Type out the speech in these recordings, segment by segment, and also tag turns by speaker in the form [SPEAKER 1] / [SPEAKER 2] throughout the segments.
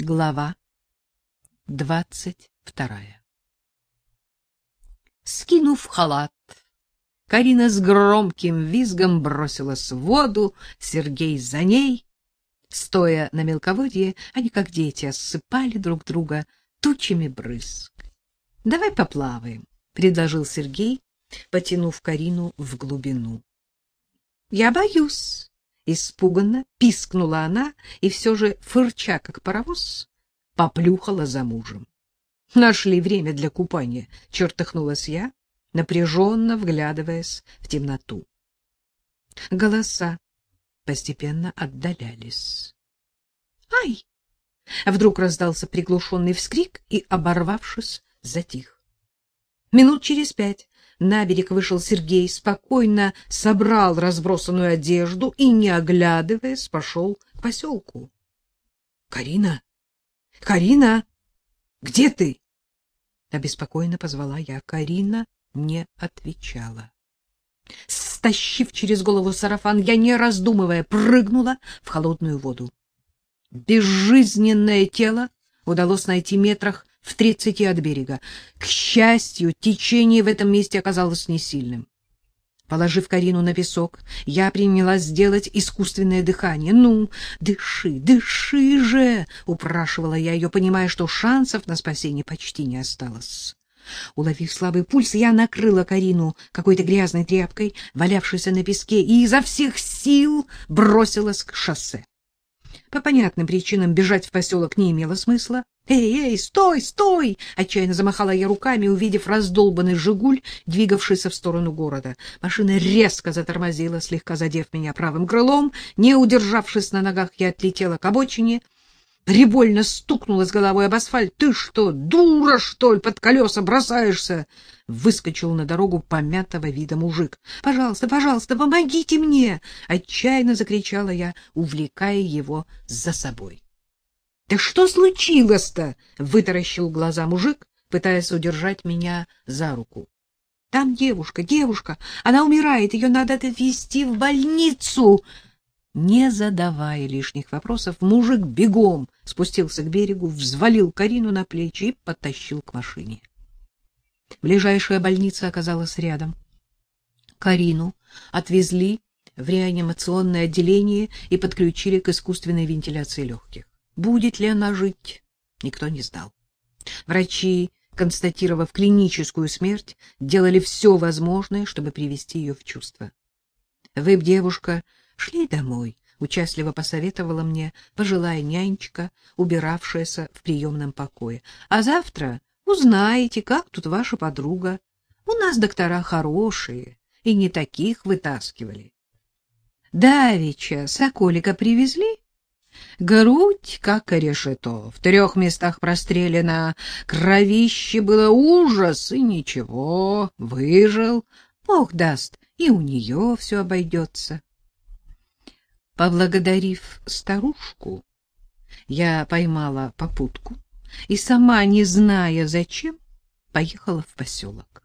[SPEAKER 1] Глава двадцать вторая Скинув халат, Карина с громким визгом бросилась в воду, Сергей за ней. Стоя на мелководье, они, как дети, осыпали друг друга тучами брызг. — Давай поплаваем, — предложил Сергей, потянув Карину в глубину. — Я боюсь, — испуганно пискнула она и все же, фырча как паровоз, поплюхала за мужем. — Нашли время для купания, — чертыхнулась я, напряженно вглядываясь в темноту. Голоса постепенно отдалялись. «Ай!» Вдруг раздался приглушенный вскрик и, оборвавшись, затих. Минут через пять на вышел Сергей, спокойно собрал разбросанную одежду и, не оглядываясь, пошел к поселку. — Карина! Карина! Где ты? — обеспокоенно позвала я. Карина не отвечала. Стащив через голову сарафан, я, не раздумывая, прыгнула в холодную воду. Безжизненное тело удалось найти метрах в тридцати от берега. К счастью, течение в этом месте оказалось не сильным. Положив Карину на песок, я принялась сделать искусственное дыхание. «Ну, дыши, дыши же!» — упрашивала я ее, понимая, что шансов на спасение почти не осталось. Уловив слабый пульс, я накрыла Карину какой-то грязной тряпкой, валявшейся на песке, и изо всех сил бросилась к шоссе. По понятным причинам бежать в поселок не имело смысла. «Эй, эй, стой, стой!» — отчаянно замахала я руками, увидев раздолбанный «Жигуль», двигавшийся в сторону города. Машина резко затормозила, слегка задев меня правым крылом. Не удержавшись на ногах, я отлетела к обочине — Прибольно стукнулась головой об асфальт. Ты что, дура, что ли, под колеса бросаешься? Выскочил на дорогу помятого вида мужик. Пожалуйста, пожалуйста, помогите мне, отчаянно закричала я, увлекая его за собой. Да что случилось-то? вытаращил глаза мужик, пытаясь удержать меня за руку. Там девушка, девушка, она умирает, ее надо отвезти в больницу. Не задавая лишних вопросов, мужик бегом спустился к берегу, взвалил Карину на плечи и потащил к машине. Ближайшая больница оказалась рядом. Карину отвезли в реанимационное отделение и подключили к искусственной вентиляции легких. Будет ли она жить, никто не знал. Врачи, констатировав клиническую смерть, делали все возможное, чтобы привести ее в чувство. Вы, девушка, Шли домой, участливо посоветовала мне пожилая нянечка, убиравшаяся в приемном покое. А завтра узнаете, как тут ваша подруга. У нас доктора хорошие, и не таких вытаскивали. Давеча соколика привезли. Грудь, как решето, в трех местах прострелена, кровище было ужас, и ничего, выжил. Бог даст, и у нее все обойдется. Поблагодарив старушку, я поймала попутку и сама, не зная зачем, поехала в поселок.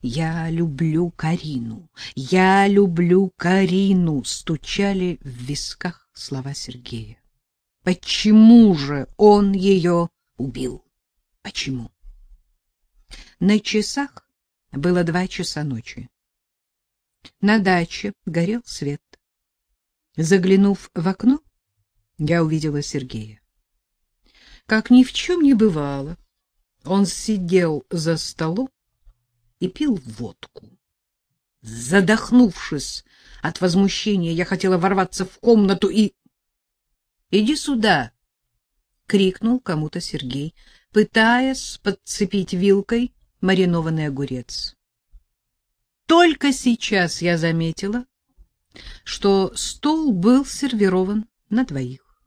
[SPEAKER 1] Я люблю Карину. Я люблю Карину, стучали в висках слова Сергея. Почему же он ее убил? Почему? На часах было два часа ночи. На даче горел свет. Заглянув в окно, я увидела Сергея. Как ни в чем не бывало, он сидел за столом и пил водку. Задохнувшись от возмущения, я хотела ворваться в комнату и... — Иди сюда! — крикнул кому-то Сергей, пытаясь подцепить вилкой маринованный огурец. Только сейчас я заметила, что стол был сервирован на двоих.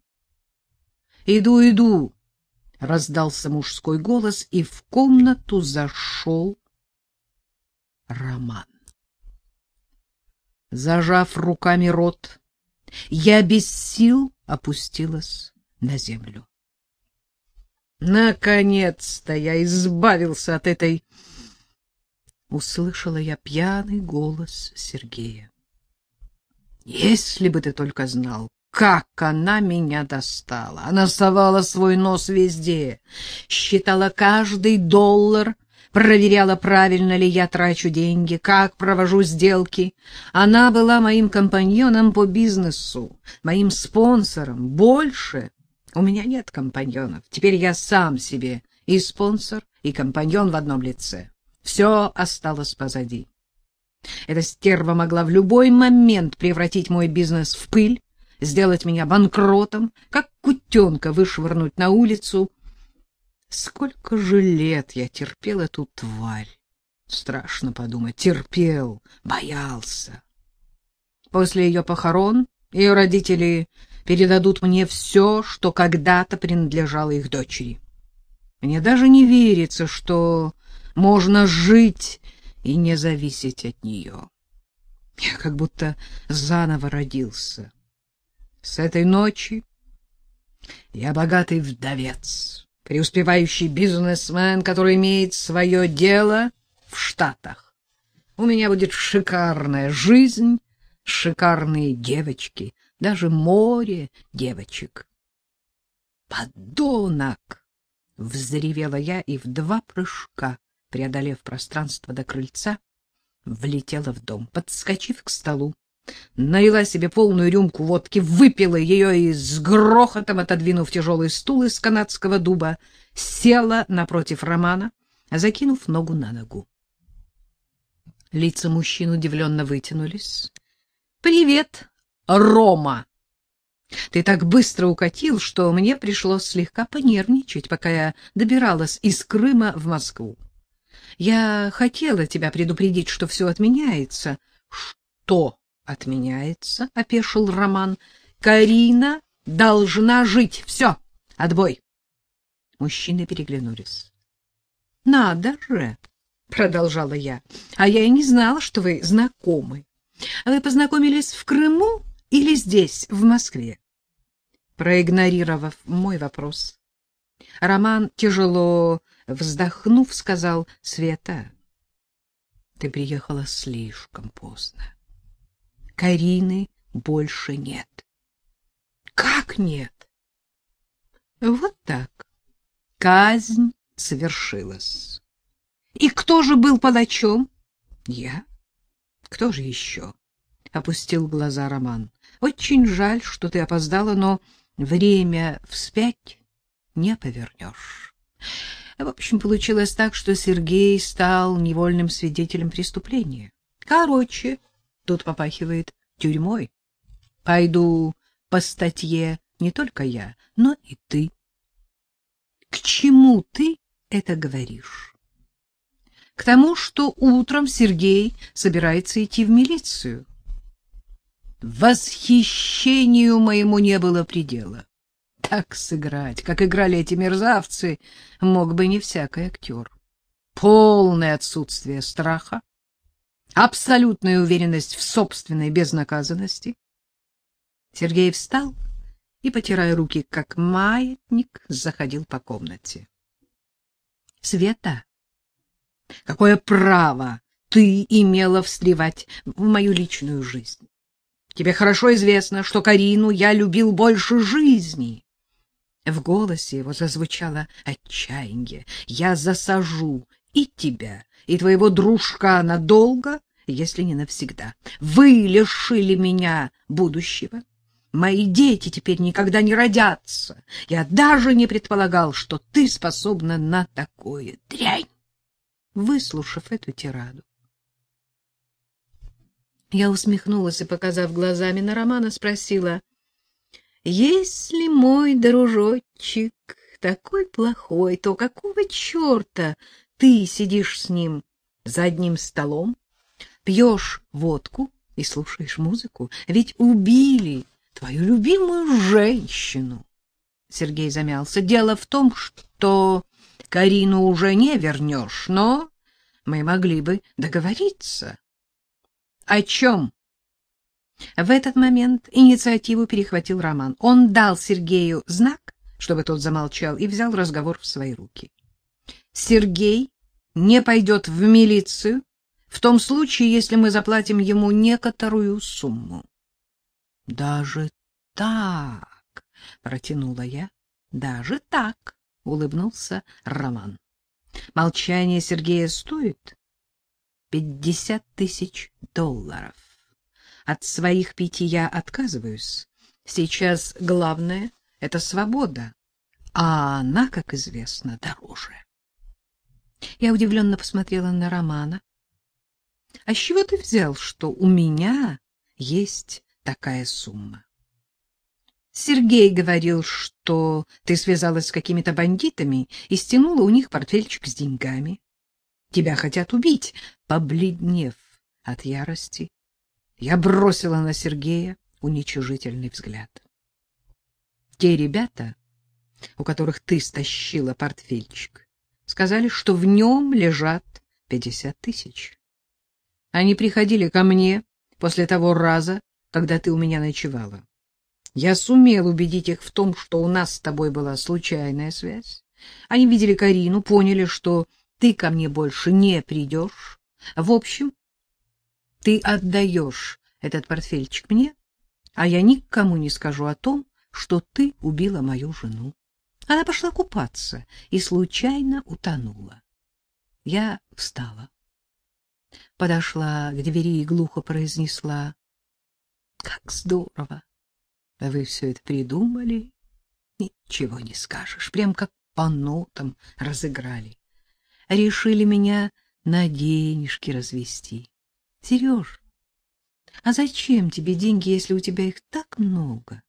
[SPEAKER 1] «Иду, иду!» — раздался мужской голос, и в комнату зашел Роман. Зажав руками рот, я без сил опустилась на землю. Наконец-то я избавился от этой... Услышала я пьяный голос Сергея. Если бы ты только знал, как она меня достала! Она совала свой нос везде, считала каждый доллар, проверяла, правильно ли я трачу деньги, как провожу сделки. Она была моим компаньоном по бизнесу, моим спонсором. Больше у меня нет компаньонов. Теперь я сам себе и спонсор, и компаньон в одном лице. Все осталось позади. Эта стерва могла в любой момент превратить мой бизнес в пыль, сделать меня банкротом, как кутенка вышвырнуть на улицу. Сколько же лет я терпел эту тварь. Страшно подумать, терпел, боялся. После ее похорон ее родители передадут мне все, что когда-то принадлежало их дочери. Мне даже не верится, что можно жить и не зависеть от нее. Я как будто заново родился. С этой ночи я богатый вдовец, преуспевающий бизнесмен, который имеет свое дело в Штатах. У меня будет шикарная жизнь, шикарные девочки, даже море девочек. Подонок! Взревела я и в два прыжка, преодолев пространство до крыльца, влетела в дом, подскочив к столу налила себе полную рюмку водки, выпила ее и с грохотом, отодвинув тяжелый стул из канадского дуба, села напротив Романа, закинув ногу на ногу. Лица мужчин удивленно вытянулись. — Привет, Рома! Ты так быстро укатил, что мне пришлось слегка понервничать, пока я добиралась из Крыма в Москву. Я хотела тебя предупредить, что все отменяется. — Что? отменяется, — опешил Роман. — Карина должна жить. Все, отбой. Мужчины переглянулись. — Надо же, — продолжала я, — а я и не знала, что вы знакомы. Вы познакомились в Крыму или здесь, в Москве? Проигнорировав мой вопрос, Роман, тяжело вздохнув, сказал, — Света, ты приехала слишком поздно. Карины больше нет. Как нет? Вот так. Казнь совершилась. И кто же был палачом? Я. Кто же еще? Опустил глаза Роман. Очень жаль, что ты опоздала, но время вспять не повернешь. В общем, получилось так, что Сергей стал невольным свидетелем преступления. Короче, Тут попахивает тюрьмой. Пойду по статье не только я, но и ты. К чему ты это говоришь? К тому, что утром Сергей собирается идти в милицию. Восхищению моему не было предела. Так сыграть, как играли эти мерзавцы, мог бы не всякий актер. Полное отсутствие страха, абсолютная уверенность в собственной безнаказанности. Сергей встал и, потирая руки, как маятник, заходил по комнате. — Света, какое право ты имела встревать в мою личную жизнь? Тебе хорошо известно, что Карину я любил больше жизни. В голосе его зазвучало отчаяние. Я засажу и тебя, и твоего дружка надолго, если не навсегда. Вы лишили меня будущего. Мои дети теперь никогда не родятся. Я даже не предполагал, что ты способна на такое дрянь. Выслушав эту тираду, я усмехнулась и, показав глазами на Романа, спросила, «Если мой дружочек такой плохой, то какого черта ты сидишь с ним за одним столом, пьешь водку и слушаешь музыку? Ведь убили твою любимую женщину. Сергей замялся. Дело в том, что Карину уже не вернешь, но мы могли бы договориться. О чем? В этот момент инициативу перехватил Роман. Он дал Сергею знак, чтобы тот замолчал, и взял разговор в свои руки. Сергей не пойдет в милицию в том случае, если мы заплатим ему некоторую сумму. Даже так, протянула я. Даже так, улыбнулся Роман. Молчание Сергея стоит пятьдесят тысяч долларов. От своих пяти я отказываюсь. Сейчас главное — это свобода, а она, как известно, дороже. Я удивленно посмотрела на Романа. — А с чего ты взял, что у меня есть такая сумма? Сергей говорил, что ты связалась с какими-то бандитами и стянула у них портфельчик с деньгами. Тебя хотят убить. Побледнев от ярости, я бросила на Сергея уничижительный взгляд. Те ребята, у которых ты стащила портфельчик, сказали, что в нем лежат пятьдесят тысяч. Они приходили ко мне после того раза, когда ты у меня ночевала. Я сумел убедить их в том, что у нас с тобой была случайная связь. Они видели Карину, поняли, что ты ко мне больше не придешь. В общем, ты отдаешь этот портфельчик мне, а я никому не скажу о том, что ты убила мою жену. Она пошла купаться и случайно утонула. Я встала, подошла к двери и глухо произнесла: "Как здорово! Вы все это придумали? Ничего не скажешь, прям как по нотам разыграли. Решили меня на денежки развести. Сереж, а зачем тебе деньги, если у тебя их так много?